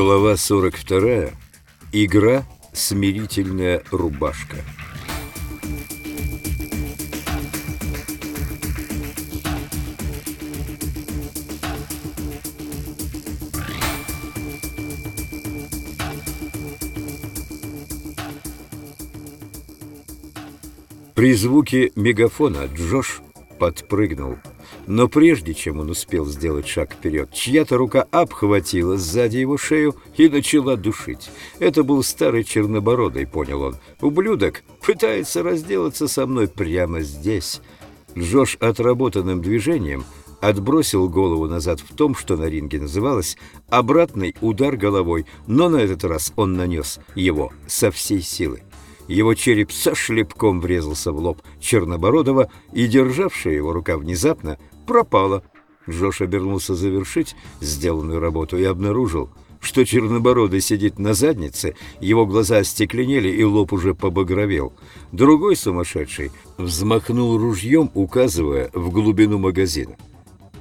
Глава 42. Игра «Смирительная рубашка». При звуке мегафона Джош подпрыгнул. Но прежде чем он успел сделать шаг вперед, чья-то рука обхватила сзади его шею и начала душить. Это был старый чернобородый, понял он. Ублюдок пытается разделаться со мной прямо здесь. Джош отработанным движением отбросил голову назад в том, что на ринге называлось «обратный удар головой», но на этот раз он нанес его со всей силы. Его череп со шлепком врезался в лоб Чернобородова, и державшая его рука внезапно пропала. Джош обернулся завершить сделанную работу и обнаружил, что Чернобородый сидит на заднице, его глаза остекленели и лоб уже побагровел. Другой сумасшедший взмахнул ружьем, указывая в глубину магазина.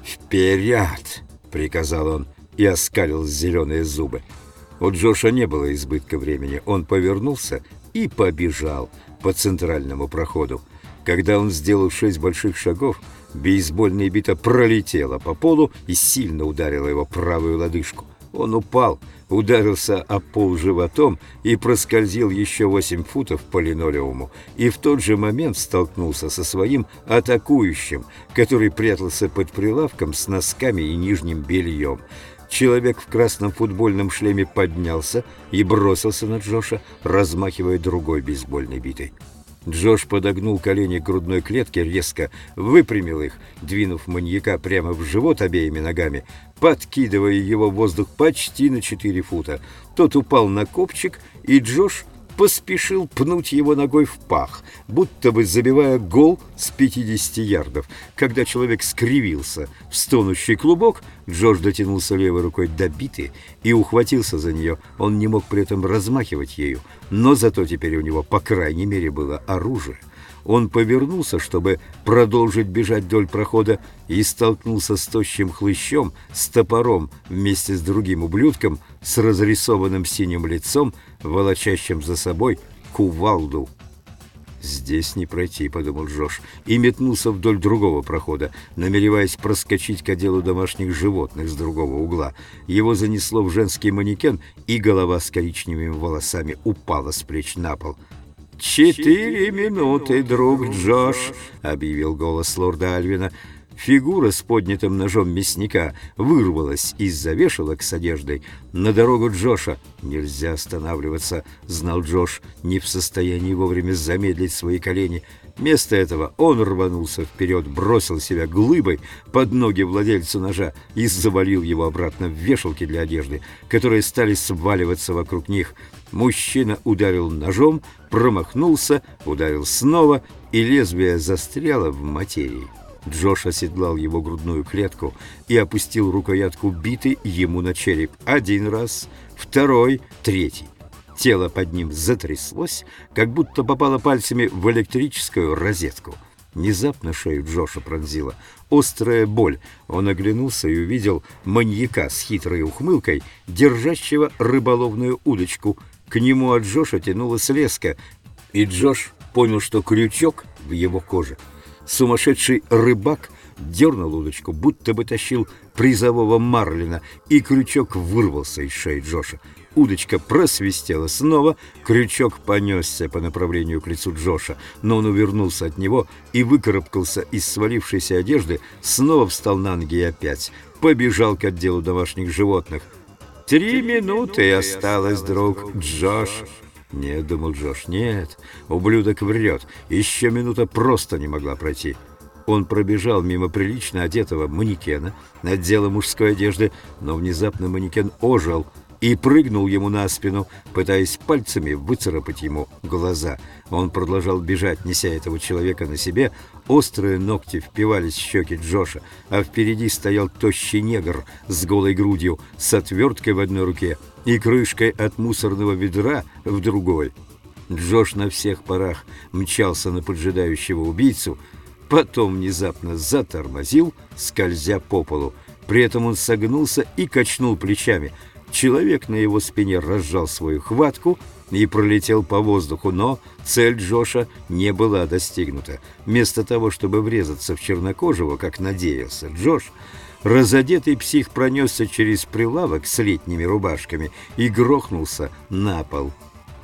«Вперед!» — приказал он и оскалил зеленые зубы. У Джоша не было избытка времени. Он повернулся и побежал по центральному проходу. Когда он сделал шесть больших шагов, бейсбольная бита пролетела по полу и сильно ударила его правую лодыжку. Он упал, ударился о пол животом и проскользил еще восемь футов по линолеуму, и в тот же момент столкнулся со своим атакующим, который прятался под прилавком с носками и нижним бельем. Человек в красном футбольном шлеме поднялся и бросился на Джоша, размахивая другой бейсбольной битой. Джош подогнул колени к грудной клетке, резко выпрямил их, двинув маньяка прямо в живот обеими ногами, подкидывая его в воздух почти на четыре фута. Тот упал на копчик, и Джош поспешил пнуть его ногой в пах, будто бы забивая гол с 50 ярдов. Когда человек скривился в стонущий клубок, Джош дотянулся левой рукой до биты и ухватился за нее. Он не мог при этом размахивать ею, но зато теперь у него, по крайней мере, было оружие. Он повернулся, чтобы продолжить бежать вдоль прохода, и столкнулся с тощим хлыщом, с топором вместе с другим ублюдком, с разрисованным синим лицом, волочащим за собой кувалду. «Здесь не пройти», — подумал Джош, и метнулся вдоль другого прохода, намереваясь проскочить к отделу домашних животных с другого угла. Его занесло в женский манекен, и голова с коричневыми волосами упала с плеч на пол. «Четыре минуты, друг Джош», — объявил голос лорда Альвина. Фигура с поднятым ножом мясника вырвалась из-за вешалок с одеждой на дорогу Джоша. «Нельзя останавливаться», — знал Джош, не в состоянии вовремя замедлить свои колени. Вместо этого он рванулся вперед, бросил себя глыбой под ноги владельцу ножа и завалил его обратно в вешалки для одежды, которые стали сваливаться вокруг них. Мужчина ударил ножом, промахнулся, ударил снова, и лезвие застряло в материи. Джош оседлал его грудную клетку и опустил рукоятку биты ему на череп. Один раз, второй, третий. Тело под ним затряслось, как будто попало пальцами в электрическую розетку. Внезапно шею Джоша пронзила острая боль. Он оглянулся и увидел маньяка с хитрой ухмылкой, держащего рыболовную удочку. К нему от Джоша тянулась леска, и Джош понял, что крючок в его коже. Сумасшедший рыбак дернул удочку, будто бы тащил призового марлина, и крючок вырвался из шеи Джоша. Удочка просвистела снова, крючок понесся по направлению к лицу Джоша, но он увернулся от него и выкарабкался из свалившейся одежды, снова встал на ноги и опять побежал к отделу домашних животных. «Три минуты осталось, друг Джош!» «Нет», — думал Джош, — «нет, ублюдок врет, еще минута просто не могла пройти». Он пробежал мимо прилично одетого манекена, отдела мужской одежды, но внезапно манекен ожил — и прыгнул ему на спину, пытаясь пальцами выцарапать ему глаза. Он продолжал бежать, неся этого человека на себе. Острые ногти впивались в щеки Джоша, а впереди стоял тощий негр с голой грудью, с отверткой в одной руке и крышкой от мусорного ведра в другой. Джош на всех парах мчался на поджидающего убийцу, потом внезапно затормозил, скользя по полу. При этом он согнулся и качнул плечами – Человек на его спине разжал свою хватку и пролетел по воздуху, но цель Джоша не была достигнута. Вместо того, чтобы врезаться в чернокожего, как надеялся Джош, разодетый псих пронесся через прилавок с летними рубашками и грохнулся на пол.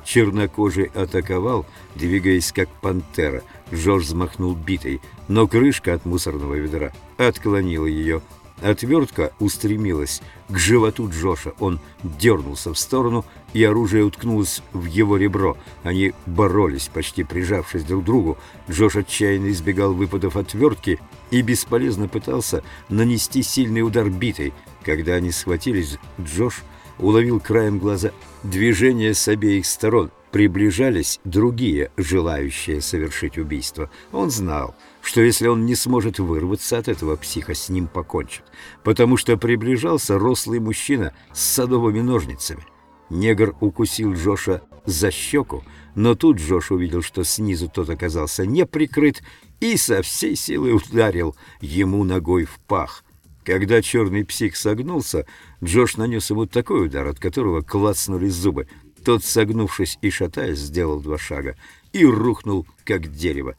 Чернокожий атаковал, двигаясь как пантера. Джош взмахнул битой, но крышка от мусорного ведра отклонила ее. Отвертка устремилась к животу Джоша. Он дернулся в сторону, и оружие уткнулось в его ребро. Они боролись, почти прижавшись друг к другу. Джош отчаянно избегал выпадов отвертки и бесполезно пытался нанести сильный удар битой. Когда они схватились, Джош уловил краем глаза движение с обеих сторон. Приближались другие, желающие совершить убийство. Он знал, что если он не сможет вырваться от этого психа, с ним покончат, потому что приближался рослый мужчина с садовыми ножницами. Негр укусил Джоша за щеку, но тут Джош увидел, что снизу тот оказался не прикрыт и со всей силы ударил ему ногой в пах. Когда черный псих согнулся, Джош нанес ему такой удар, от которого клацнули зубы. Тот, согнувшись и шатаясь, сделал два шага и рухнул, как дерево.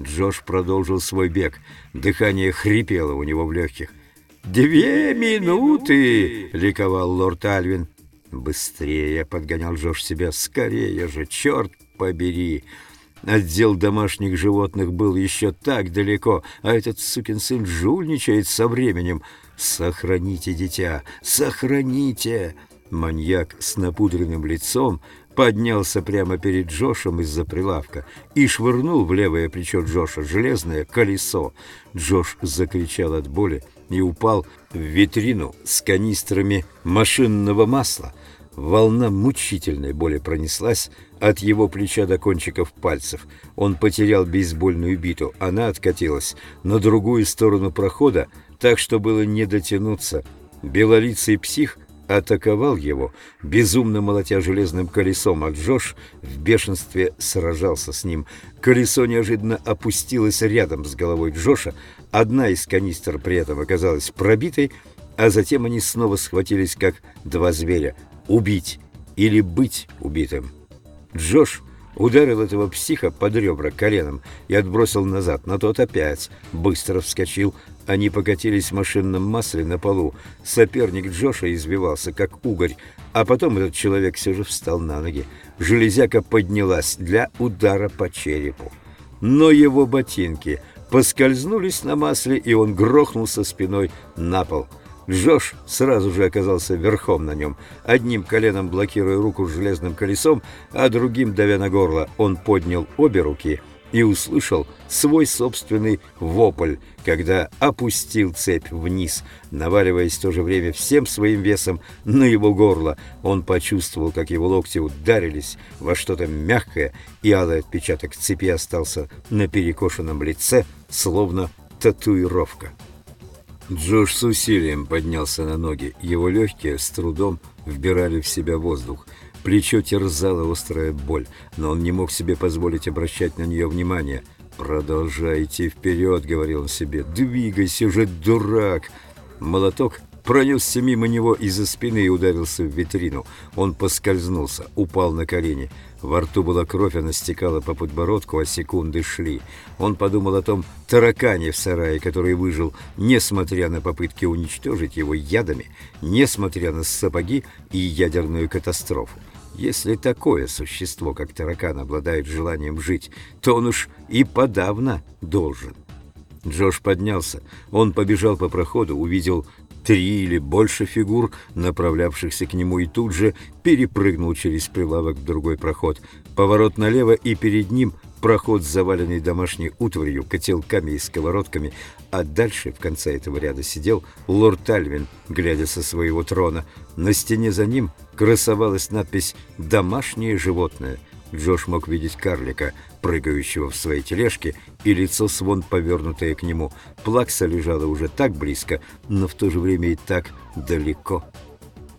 Джош продолжил свой бег. Дыхание хрипело у него в легких. «Две минуты!» — ликовал лорд Альвин. «Быстрее!» — подгонял Джош себя. «Скорее же! Черт побери!» Отдел домашних животных был еще так далеко, а этот сукин сын жульничает со временем. «Сохраните дитя! Сохраните!» Маньяк с напудренным лицом поднялся прямо перед Джошем из-за прилавка и швырнул в левое плечо Джоша железное колесо. Джош закричал от боли и упал в витрину с канистрами машинного масла. Волна мучительной боли пронеслась от его плеча до кончиков пальцев. Он потерял бейсбольную биту. Она откатилась на другую сторону прохода, так что было не дотянуться. Белолицый псих атаковал его, безумно молотя железным колесом, а Джош в бешенстве сражался с ним. Колесо неожиданно опустилось рядом с головой Джоша, одна из канистр при этом оказалась пробитой, а затем они снова схватились, как два зверя убить или быть убитым. Джош ударил этого психа под ребра коленом и отбросил назад, но тот опять быстро вскочил. Они покатились в машинном масле на полу. Соперник Джоша избивался, как угорь, а потом этот человек все же встал на ноги. Железяка поднялась для удара по черепу. Но его ботинки поскользнулись на масле, и он грохнулся спиной на пол – Джош сразу же оказался верхом на нем, одним коленом блокируя руку железным колесом, а другим давя на горло. Он поднял обе руки и услышал свой собственный вопль, когда опустил цепь вниз, наваливаясь в то же время всем своим весом на его горло. Он почувствовал, как его локти ударились во что-то мягкое, и алый отпечаток цепи остался на перекошенном лице, словно татуировка. Джош с усилием поднялся на ноги. Его легкие с трудом вбирали в себя воздух. Плечо терзала острая боль, но он не мог себе позволить обращать на нее внимание. «Продолжайте вперед», — говорил он себе, — «двигайся же, дурак!» Молоток пронесся мимо него из-за спины и ударился в витрину. Он поскользнулся, упал на колени. Во рту была кровь, она стекала по подбородку, а секунды шли. Он подумал о том таракане в сарае, который выжил, несмотря на попытки уничтожить его ядами, несмотря на сапоги и ядерную катастрофу. Если такое существо, как таракан, обладает желанием жить, то он уж и подавно должен. Джош поднялся. Он побежал по проходу, увидел три или больше фигур, направлявшихся к нему, и тут же перепрыгнул через прилавок в другой проход. Поворот налево, и перед ним проход, заваленный домашней утварью, котелками и сковородками, а дальше в конце этого ряда сидел лорд Альвин, глядя со своего трона. На стене за ним красовалась надпись «Домашнее животное». Джош мог видеть карлика, прыгающего в своей тележке, и лицо Свон, повернутое к нему. Плакса лежала уже так близко, но в то же время и так далеко.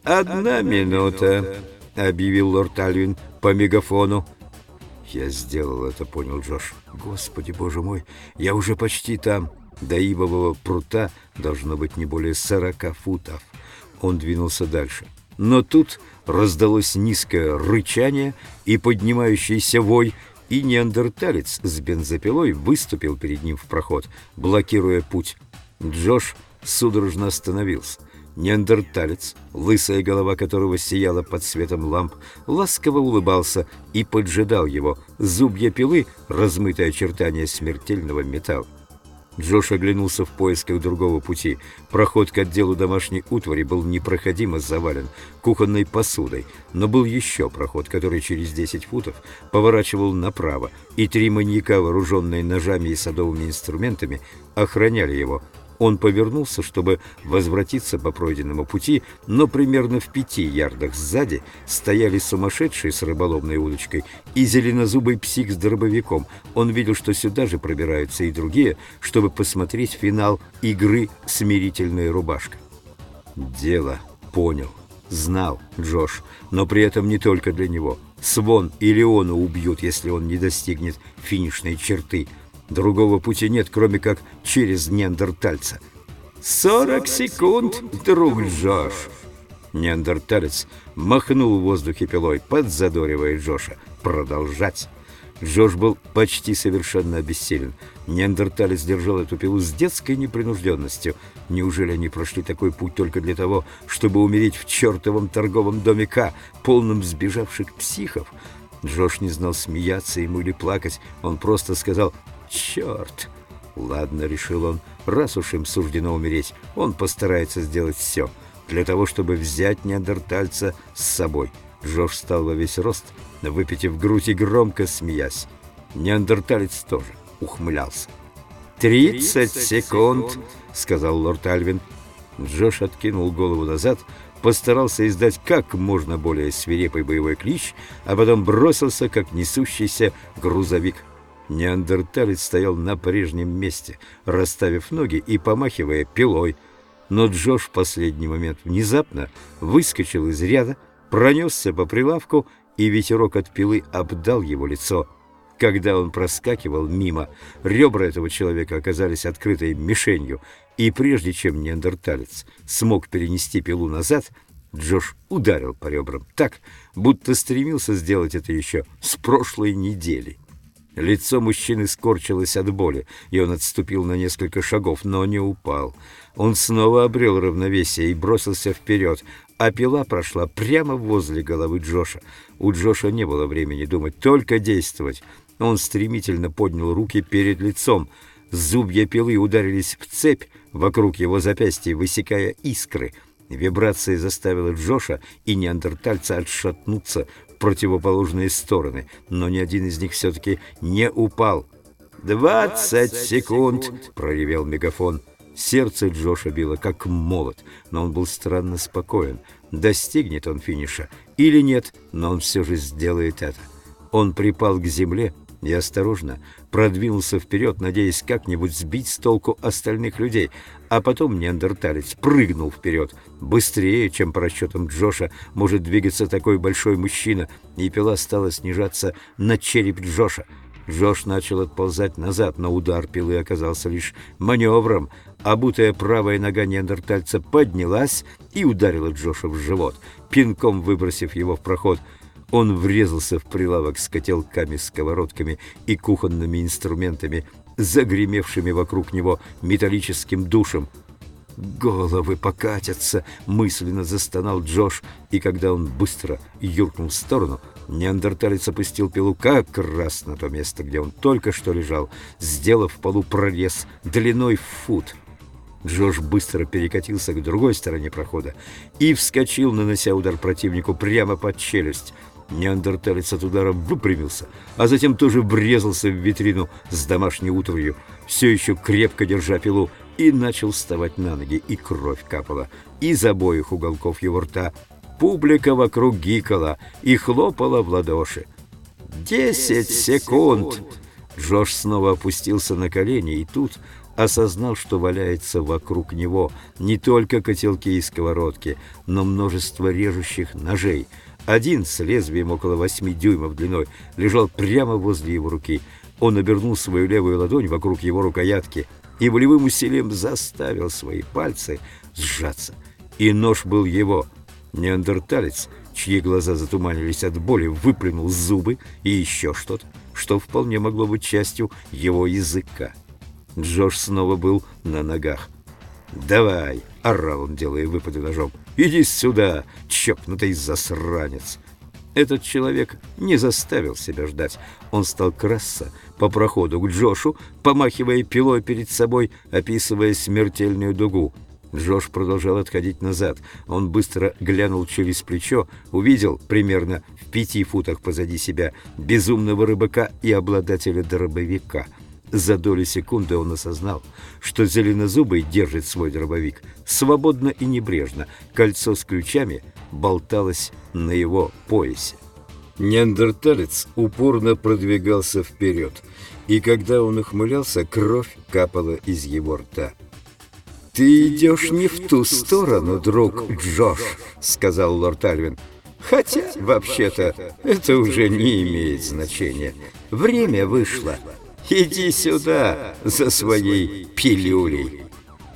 «Одна минута», — объявил лорд Альвин по мегафону. «Я сделал это», — понял Джош. «Господи, боже мой, я уже почти там. До ивового прута должно быть не более сорока футов». Он двинулся дальше. Но тут раздалось низкое рычание и поднимающийся вой, и неандерталец с бензопилой выступил перед ним в проход, блокируя путь. Джош судорожно остановился. Неандерталец, лысая голова которого сияла под светом ламп, ласково улыбался и поджидал его. Зубья пилы, размытые очертания смертельного металла. Джош оглянулся в поисках другого пути. Проход к отделу домашней утвари был непроходимо завален кухонной посудой, но был еще проход, который через 10 футов поворачивал направо, и три маньяка, вооруженные ножами и садовыми инструментами, охраняли его – он повернулся, чтобы возвратиться по пройденному пути, но примерно в пяти ярдах сзади стояли сумасшедшие с рыболовной удочкой и зеленозубый псих с дробовиком. Он видел, что сюда же пробираются и другие, чтобы посмотреть финал игры «Смирительная рубашка». Дело понял, знал Джош, но при этом не только для него. Свон и Леона убьют, если он не достигнет финишной черты – Другого пути нет, кроме как через неандертальца. «Сорок секунд, друг Джош!» Неандерталец махнул в воздухе пилой, подзадоривая Джоша. «Продолжать!» Джош был почти совершенно обессилен. Неандерталец держал эту пилу с детской непринужденностью. Неужели они прошли такой путь только для того, чтобы умереть в чертовом торговом доме К, полном сбежавших психов? Джош не знал, смеяться ему или плакать. Он просто сказал Черт! Ладно, решил он, раз уж им суждено умереть, он постарается сделать все для того, чтобы взять неандертальца с собой. Джош встал во весь рост, выпитив грудь и громко смеясь. Неандерталец тоже ухмылялся. «Тридцать секунд!» — сказал лорд Альвин. Джош откинул голову назад, постарался издать как можно более свирепый боевой клич, а потом бросился, как несущийся грузовик. Неандерталец стоял на прежнем месте, расставив ноги и помахивая пилой. Но Джош в последний момент внезапно выскочил из ряда, пронесся по прилавку, и ветерок от пилы обдал его лицо. Когда он проскакивал мимо, ребра этого человека оказались открытой мишенью, и прежде чем неандерталец смог перенести пилу назад, Джош ударил по ребрам так, будто стремился сделать это еще с прошлой недели. Лицо мужчины скорчилось от боли, и он отступил на несколько шагов, но не упал. Он снова обрел равновесие и бросился вперед, а пила прошла прямо возле головы Джоша. У Джоша не было времени думать, только действовать. Он стремительно поднял руки перед лицом. Зубья пилы ударились в цепь вокруг его запястья, высекая искры. Вибрация заставила Джоша и неандертальца отшатнуться противоположные стороны, но ни один из них все-таки не упал. «Двадцать секунд!» — проревел мегафон. Сердце Джоша било как молот, но он был странно спокоен. Достигнет он финиша или нет, но он все же сделает это. Он припал к земле и осторожно продвинулся вперед, надеясь как-нибудь сбить с толку остальных людей, а потом неандерталец прыгнул вперед. Быстрее, чем по расчетам Джоша, может двигаться такой большой мужчина, и пила стала снижаться на череп Джоша. Джош начал отползать назад, но удар пилы оказался лишь маневром. Обутая правая нога неандертальца поднялась и ударила Джоша в живот, пинком выбросив его в проход – он врезался в прилавок с котелками, сковородками и кухонными инструментами, загремевшими вокруг него металлическим душем. «Головы покатятся!» — мысленно застонал Джош, и когда он быстро юркнул в сторону, неандерталец опустил пилу как раз на то место, где он только что лежал, сделав в полу прорез длиной в фут — Джош быстро перекатился к другой стороне прохода и вскочил, нанося удар противнику прямо под челюсть. Неандерталец от удара выпрямился, а затем тоже врезался в витрину с домашней утварью, все еще крепко держа пилу, и начал вставать на ноги, и кровь капала из обоих уголков его рта. Публика вокруг гикала и хлопала в ладоши. «Десять секунд!» Джош снова опустился на колени, и тут осознал, что валяется вокруг него не только котелки и сковородки, но множество режущих ножей — один с лезвием около восьми дюймов длиной лежал прямо возле его руки. Он обернул свою левую ладонь вокруг его рукоятки и волевым усилием заставил свои пальцы сжаться. И нож был его. Неандерталец, чьи глаза затуманились от боли, выплюнул зубы и еще что-то, что вполне могло быть частью его языка. Джош снова был на ногах. «Давай!» — орал он, делая выпады ножом. «Иди сюда, чокнутый засранец!» Этот человек не заставил себя ждать. Он стал красться по проходу к Джошу, помахивая пилой перед собой, описывая смертельную дугу. Джош продолжал отходить назад. Он быстро глянул через плечо, увидел примерно в пяти футах позади себя безумного рыбака и обладателя дробовика. За долю секунды он осознал, что зеленозубый держит свой дробовик свободно и небрежно. Кольцо с ключами болталось на его поясе. Неандерталец упорно продвигался вперед, и когда он ухмылялся, кровь капала из его рта. «Ты идешь не в ту сторону, друг Джош», — сказал лорд Альвин. «Хотя, вообще-то, это уже не имеет значения. Время вышло. Иди сюда за своей пилюлей».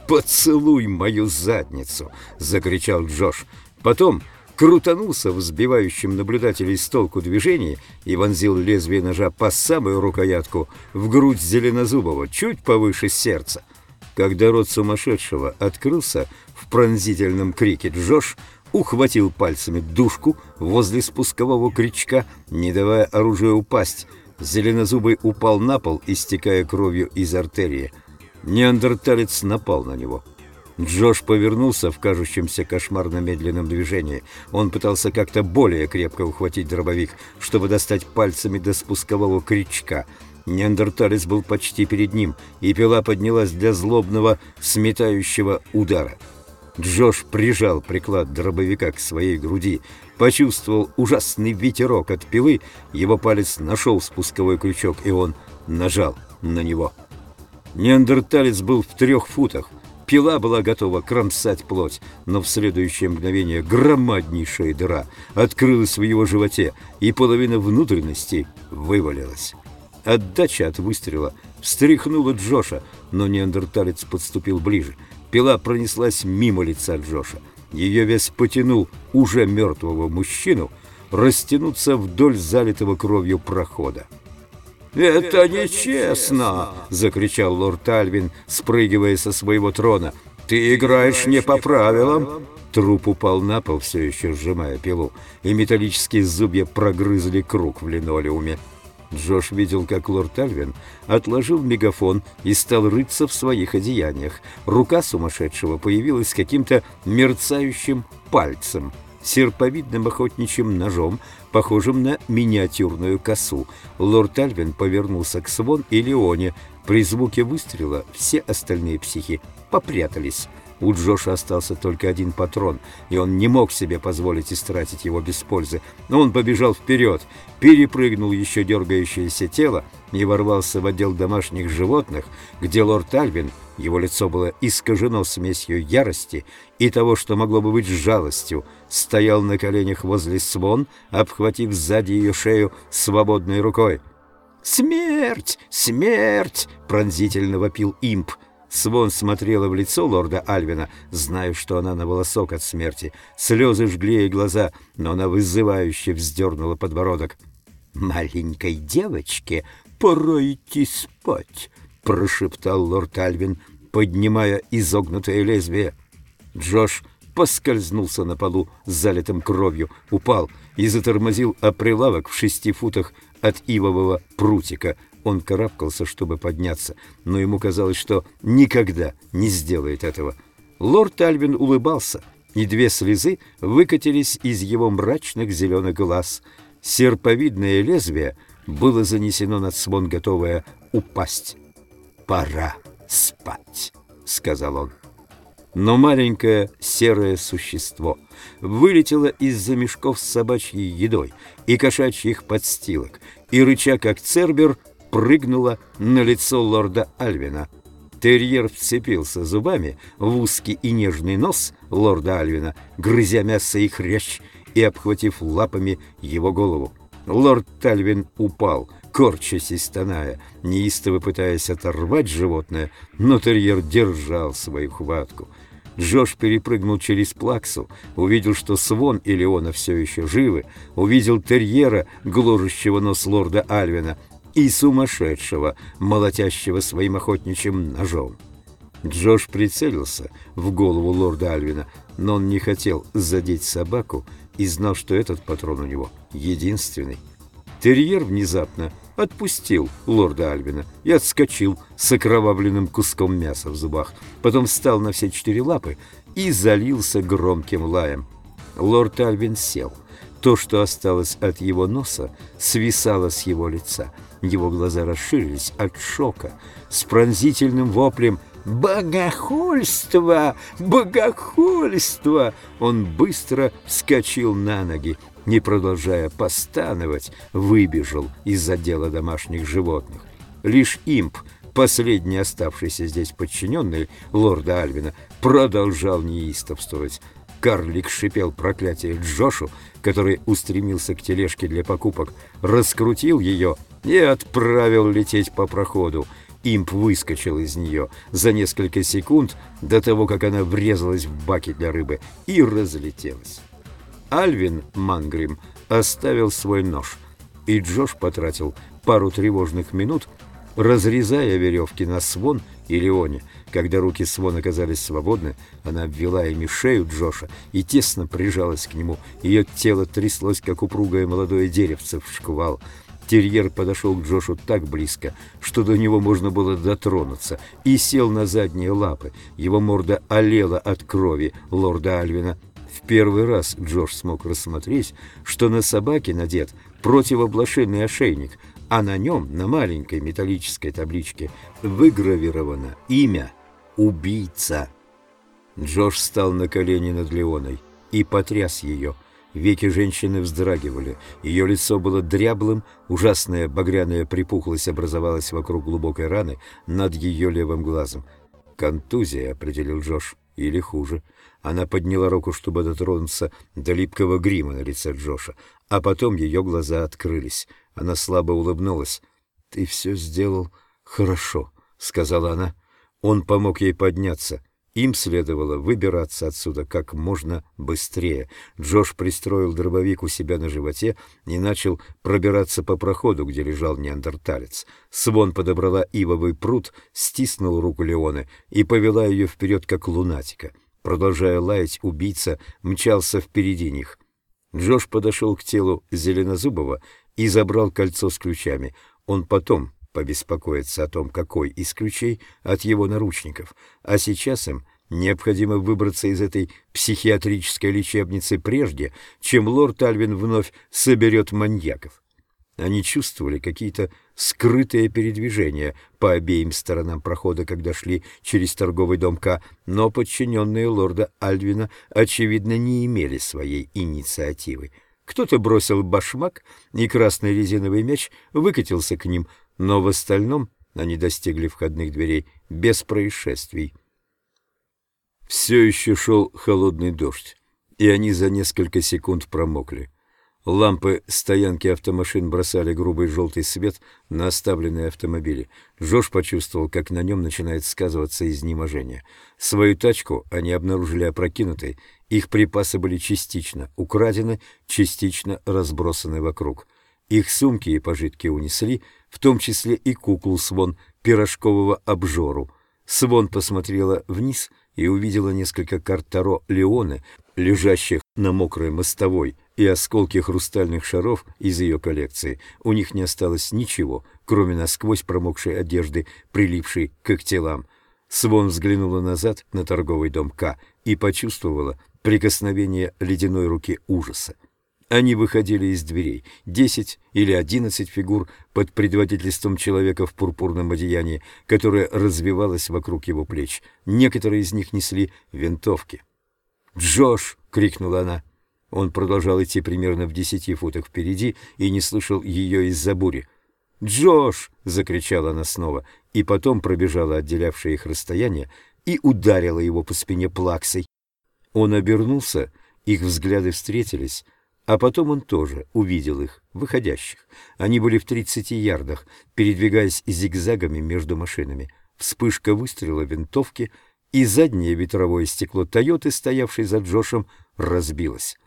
«Поцелуй мою задницу!» — закричал Джош. Потом крутанулся в сбивающем наблюдателей с толку движении и вонзил лезвие ножа по самую рукоятку в грудь Зеленозубова, чуть повыше сердца. Когда рот сумасшедшего открылся в пронзительном крике, Джош ухватил пальцами душку возле спускового крючка, не давая оружию упасть. Зеленозубый упал на пол, истекая кровью из артерии. Неандерталец напал на него. Джош повернулся в кажущемся кошмарно-медленном движении. Он пытался как-то более крепко ухватить дробовик, чтобы достать пальцами до спускового крючка — Неандерталец был почти перед ним, и пила поднялась для злобного, сметающего удара. Джош прижал приклад дробовика к своей груди, почувствовал ужасный ветерок от пилы, его палец нашел спусковой крючок, и он нажал на него. Неандерталец был в трех футах, пила была готова кромсать плоть, но в следующее мгновение громаднейшая дыра открылась в его животе, и половина внутренности вывалилась. Отдача от выстрела встряхнула Джоша, но неандерталец подступил ближе. Пила пронеслась мимо лица Джоша. Ее вес потянул уже мертвого мужчину растянуться вдоль залитого кровью прохода. «Это нечестно!» — закричал лорд Альвин, спрыгивая со своего трона. «Ты играешь не по правилам!» Труп упал на пол, все еще сжимая пилу, и металлические зубья прогрызли круг в линолеуме. Джош видел, как лорд Альвин отложил мегафон и стал рыться в своих одеяниях. Рука сумасшедшего появилась с каким-то мерцающим пальцем, серповидным охотничьим ножом, похожим на миниатюрную косу. Лорд Альвин повернулся к Свон и Леоне. При звуке выстрела все остальные психи попрятались. У Джоша остался только один патрон, и он не мог себе позволить истратить его без пользы. Но он побежал вперед, перепрыгнул еще дергающееся тело и ворвался в отдел домашних животных, где лорд Альвин, его лицо было искажено смесью ярости и того, что могло бы быть жалостью, стоял на коленях возле свон, обхватив сзади ее шею свободной рукой. «Смерть! Смерть!» — пронзительно вопил имп — Свон смотрела в лицо лорда Альвина, зная, что она на волосок от смерти. Слезы жгли ей глаза, но она вызывающе вздернула подбородок. «Маленькой девочке пора идти спать», — прошептал лорд Альвин, поднимая изогнутое лезвие. Джош поскользнулся на полу с залитым кровью, упал и затормозил о прилавок в шести футах от ивового прутика — он карабкался, чтобы подняться, но ему казалось, что никогда не сделает этого. Лорд Альвин улыбался, и две слезы выкатились из его мрачных зеленых глаз. Серповидное лезвие было занесено над свон, готовое упасть. «Пора спать», — сказал он. Но маленькое серое существо вылетело из-за мешков с собачьей едой и кошачьих подстилок, и, рыча как цербер, прыгнула на лицо лорда Альвина. Терьер вцепился зубами в узкий и нежный нос лорда Альвина, грызя мясо и хрящ, и обхватив лапами его голову. Лорд Альвин упал, корчась и стоная, неистово пытаясь оторвать животное, но терьер держал свою хватку. Джош перепрыгнул через плаксу, увидел, что Свон и Леона все еще живы, увидел терьера, гложущего нос лорда Альвина, и сумасшедшего, молотящего своим охотничьим ножом. Джош прицелился в голову лорда Альвина, но он не хотел задеть собаку и знал, что этот патрон у него единственный. Терьер внезапно отпустил лорда Альвина и отскочил с окровавленным куском мяса в зубах. Потом встал на все четыре лапы и залился громким лаем. Лорд Альвин сел. То, что осталось от его носа, свисало с его лица. Его глаза расширились от шока. С пронзительным воплем «Богохульство! Богохульство!» Он быстро вскочил на ноги не продолжая постановать, выбежал из отдела домашних животных. Лишь имп, последний оставшийся здесь подчиненный лорда Альвина, продолжал неистовствовать. Карлик шипел проклятие Джошу, который устремился к тележке для покупок, раскрутил ее и отправил лететь по проходу. Имп выскочил из нее за несколько секунд до того, как она врезалась в баки для рыбы и разлетелась. Альвин Мангрим оставил свой нож, и Джош потратил пару тревожных минут, разрезая веревки на Свон и Леоне. Когда руки Свон оказались свободны, она обвела ими шею Джоша и тесно прижалась к нему. Ее тело тряслось, как упругое молодое деревце в шквал. Терьер подошел к Джошу так близко, что до него можно было дотронуться, и сел на задние лапы. Его морда олела от крови лорда Альвина. В первый раз Джош смог рассмотреть, что на собаке надет противоблошиный ошейник, а на нем, на маленькой металлической табличке, выгравировано имя «Убийца». Джош встал на колени над Леоной и потряс ее. Веки женщины вздрагивали, ее лицо было дряблым, ужасная багряная припухлость образовалась вокруг глубокой раны над ее левым глазом. «Контузия», — определил Джош, — «или хуже». Она подняла руку, чтобы дотронуться до липкого грима на лице Джоша, а потом ее глаза открылись. Она слабо улыбнулась. «Ты все сделал хорошо», — сказала она. Он помог ей подняться. Им следовало выбираться отсюда как можно быстрее. Джош пристроил дробовик у себя на животе и начал пробираться по проходу, где лежал неандерталец. Свон подобрала ивовый пруд, стиснула руку Леоны и повела ее вперед, как лунатика. Продолжая лаять, убийца мчался впереди них. Джош подошел к телу Зеленозубова и забрал кольцо с ключами. Он потом побеспокоится о том, какой из ключей от его наручников, а сейчас им необходимо выбраться из этой психиатрической лечебницы прежде, чем лорд Альвин вновь соберет маньяков. Они чувствовали какие-то скрытые передвижения по обеим сторонам прохода, когда шли через торговый дом К, но подчиненные лорда Альвина, очевидно, не имели своей инициативы. Кто-то бросил башмак, и красный резиновый мяч выкатился к ним, но в остальном они достигли входных дверей без происшествий. Все еще шел холодный дождь, и они за несколько секунд промокли. Лампы стоянки автомашин бросали грубый желтый свет на оставленные автомобили. Джош почувствовал, как на нем начинает сказываться изнеможение. Свою тачку они обнаружили опрокинутой, их припасы были частично украдены, частично разбросаны вокруг. Их сумки и пожитки унесли, в том числе и куклу Свон, пирожкового обжору. Свон посмотрела вниз и увидела несколько карт Таро Леоны, лежащих на мокрой мостовой, и осколки хрустальных шаров из ее коллекции. У них не осталось ничего, кроме насквозь промокшей одежды, прилипшей к их телам. Свон взглянула назад на торговый дом К и почувствовала прикосновение ледяной руки ужаса. Они выходили из дверей, десять или одиннадцать фигур под предводительством человека в пурпурном одеянии, которое развивалось вокруг его плеч. Некоторые из них несли винтовки. «Джош!» — крикнула она. Он продолжал идти примерно в десяти футах впереди и не слышал ее из-за бури. «Джош!» — закричала она снова, и потом пробежала отделявшее их расстояние и ударила его по спине плаксой. Он обернулся, их взгляды встретились, а потом он тоже увидел их, выходящих. Они были в тридцати ярдах, передвигаясь зигзагами между машинами. Вспышка выстрела винтовки — и заднее ветровое стекло «Тойоты», стоявшей за Джошем, разбилось.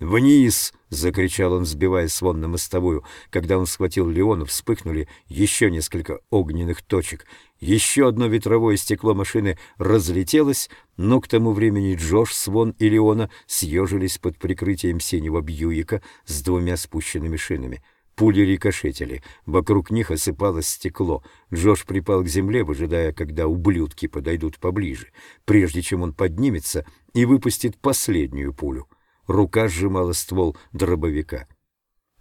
«Вниз!» — закричал он, сбивая свон на мостовую. Когда он схватил Леона, вспыхнули еще несколько огненных точек. Еще одно ветровое стекло машины разлетелось, но к тому времени Джош, Свон и Леона съежились под прикрытием синего Бьюика с двумя спущенными шинами. Пули рикошетили, вокруг них осыпалось стекло. Джош припал к земле, выжидая, когда ублюдки подойдут поближе, прежде чем он поднимется и выпустит последнюю пулю рука сжимала ствол дробовика.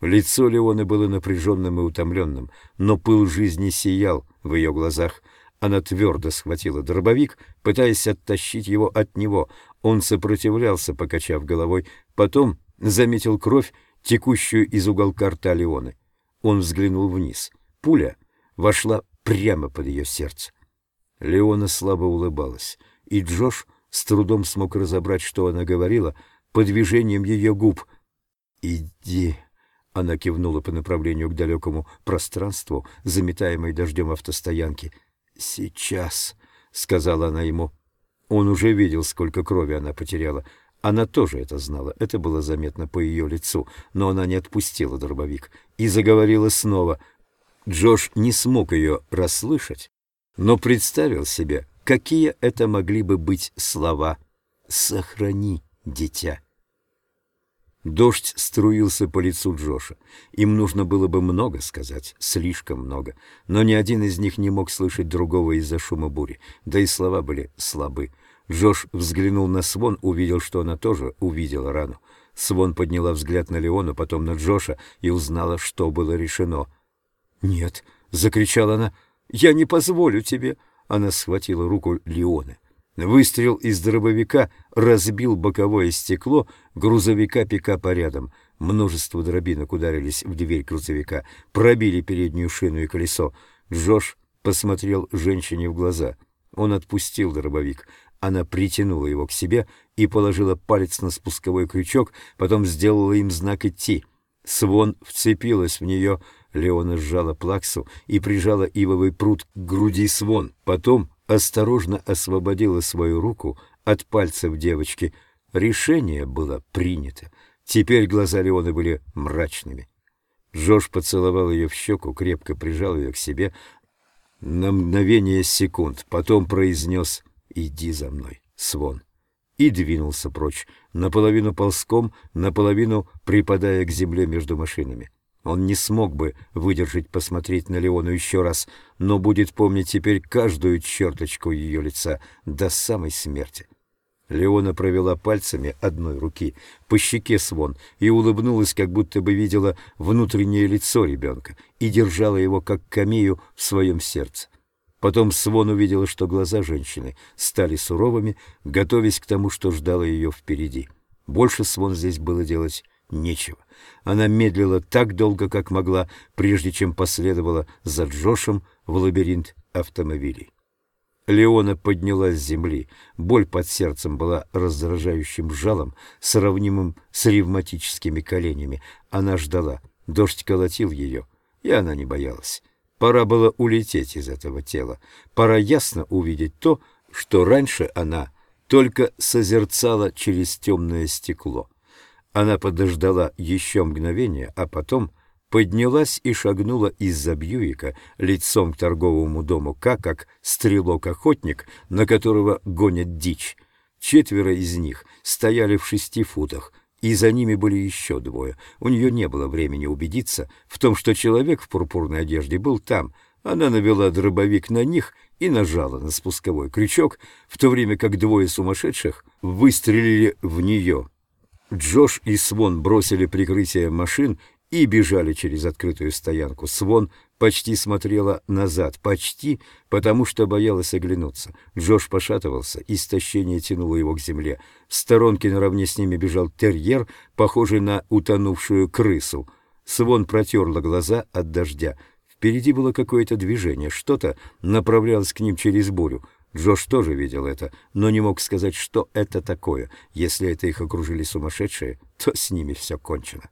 Лицо Леоны было напряженным и утомленным, но пыл жизни сиял в ее глазах. Она твердо схватила дробовик, пытаясь оттащить его от него. Он сопротивлялся, покачав головой, потом заметил кровь, текущую из уголка рта Леоны. Он взглянул вниз. Пуля вошла прямо под ее сердце. Леона слабо улыбалась, и Джош с трудом смог разобрать, что она говорила — по движениям ее губ. «Иди!» — она кивнула по направлению к далекому пространству, заметаемой дождем автостоянки. «Сейчас!» — сказала она ему. Он уже видел, сколько крови она потеряла. Она тоже это знала, это было заметно по ее лицу, но она не отпустила дробовик и заговорила снова. Джош не смог ее расслышать, но представил себе, какие это могли бы быть слова «Сохрани, дитя». Дождь струился по лицу Джоша. Им нужно было бы много сказать, слишком много, но ни один из них не мог слышать другого из-за шума бури, да и слова были слабы. Джош взглянул на Свон, увидел, что она тоже увидела рану. Свон подняла взгляд на Леона, потом на Джоша и узнала, что было решено. «Нет!» — закричала она. «Я не позволю тебе!» Она схватила руку Леона. Выстрел из дробовика разбил боковое стекло грузовика пикапа рядом. Множество дробинок ударились в дверь грузовика, пробили переднюю шину и колесо. Джош посмотрел женщине в глаза. Он отпустил дробовик. Она притянула его к себе и положила палец на спусковой крючок, потом сделала им знак «идти». Свон вцепилась в нее, Леона сжала плаксу и прижала ивовый пруд к груди Свон. Потом осторожно освободила свою руку от пальцев девочки. Решение было принято. Теперь глаза Леоны были мрачными. Джош поцеловал ее в щеку, крепко прижал ее к себе на мгновение секунд, потом произнес «Иди за мной, Свон» и двинулся прочь, наполовину ползком, наполовину припадая к земле между машинами. Он не смог бы выдержать посмотреть на Леону еще раз, но будет помнить теперь каждую черточку ее лица до самой смерти. Леона провела пальцами одной руки по щеке Свон и улыбнулась, как будто бы видела внутреннее лицо ребенка и держала его, как камею, в своем сердце. Потом Свон увидела, что глаза женщины стали суровыми, готовясь к тому, что ждало ее впереди. Больше Свон здесь было делать нечего. Она медлила так долго, как могла, прежде чем последовала за Джошем в лабиринт автомобилей. Леона поднялась с земли. Боль под сердцем была раздражающим жалом, сравнимым с ревматическими коленями. Она ждала. Дождь колотил ее, и она не боялась. Пора было улететь из этого тела. Пора ясно увидеть то, что раньше она только созерцала через темное стекло. Она подождала еще мгновение, а потом поднялась и шагнула из-за Бьюика лицом к торговому дому К, как стрелок-охотник, на которого гонят дичь. Четверо из них стояли в шести футах, и за ними были еще двое. У нее не было времени убедиться в том, что человек в пурпурной одежде был там. Она навела дробовик на них и нажала на спусковой крючок, в то время как двое сумасшедших выстрелили в нее. Джош и Свон бросили прикрытие машин и бежали через открытую стоянку. Свон почти смотрела назад, почти, потому что боялась оглянуться. Джош пошатывался, истощение тянуло его к земле. В сторонке наравне с ними бежал терьер, похожий на утонувшую крысу. Свон протерла глаза от дождя. Впереди было какое-то движение, что-то направлялось к ним через бурю. Джош тоже видел это, но не мог сказать, что это такое. Если это их окружили сумасшедшие, то с ними все кончено.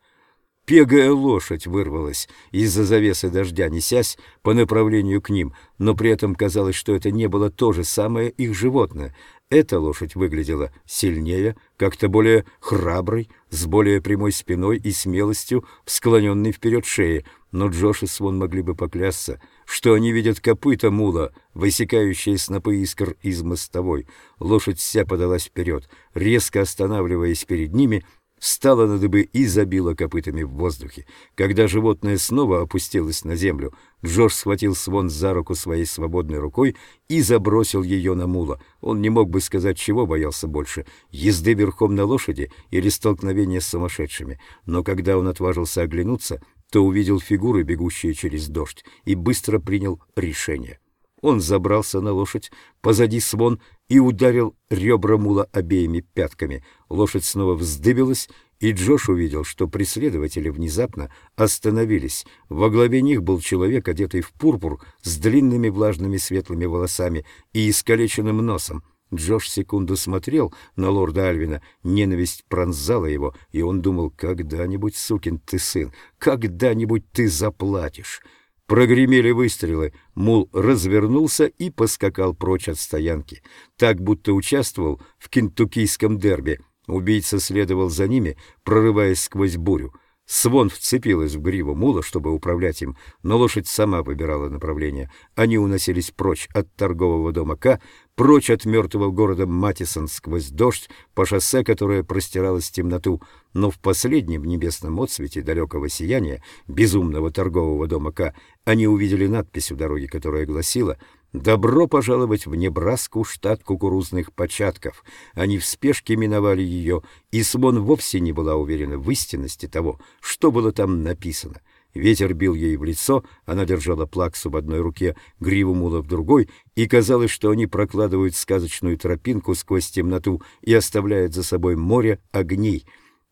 Пегая лошадь вырвалась из-за завесы дождя, несясь по направлению к ним, но при этом казалось, что это не было то же самое их животное. Эта лошадь выглядела сильнее, как-то более храброй, с более прямой спиной и смелостью склоненной вперед шее, но Джош и Свон могли бы поклясться, что они видят копыта мула, высекающие снопы искр из мостовой. Лошадь вся подалась вперед, резко останавливаясь перед ними, встала на дыбы и забила копытами в воздухе. Когда животное снова опустилось на землю, Джош схватил Свон за руку своей свободной рукой и забросил ее на мула. Он не мог бы сказать, чего боялся больше — езды верхом на лошади или столкновения с сумасшедшими. Но когда он отважился оглянуться, то увидел фигуры, бегущие через дождь, и быстро принял решение. Он забрался на лошадь позади Свон и ударил ребра мула обеими пятками. Лошадь снова вздыбилась, и Джош увидел, что преследователи внезапно остановились. Во главе них был человек, одетый в пурпур, с длинными влажными светлыми волосами и искалеченным носом. Джош секунду смотрел на лорда Альвина, ненависть пронзала его, и он думал, когда-нибудь, сукин ты сын, когда-нибудь ты заплатишь. Прогремели выстрелы, мул развернулся и поскакал прочь от стоянки, так будто участвовал в кентуккийском дерби. Убийца следовал за ними, прорываясь сквозь бурю. Свон вцепилась в гриву мула, чтобы управлять им, но лошадь сама выбирала направление. Они уносились прочь от торгового дома К, прочь от мертвого города Матисон сквозь дождь по шоссе, которое простиралось в темноту, но в последнем небесном отсвете далекого сияния безумного торгового дома К они увидели надпись у дороги, которая гласила «Добро пожаловать в Небраску, штат кукурузных початков». Они в спешке миновали ее, и Свон вовсе не была уверена в истинности того, что было там написано — Ветер бил ей в лицо, она держала плаксу в одной руке, гриву мула в другой, и казалось, что они прокладывают сказочную тропинку сквозь темноту и оставляют за собой море огней.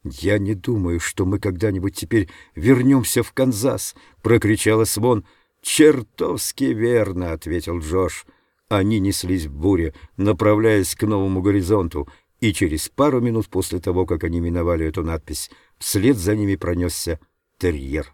«Я не думаю, что мы когда-нибудь теперь вернемся в Канзас!» — прокричала Свон. «Чертовски верно!» — ответил Джош. Они неслись в буре, направляясь к новому горизонту, и через пару минут после того, как они миновали эту надпись, вслед за ними пронесся терьер.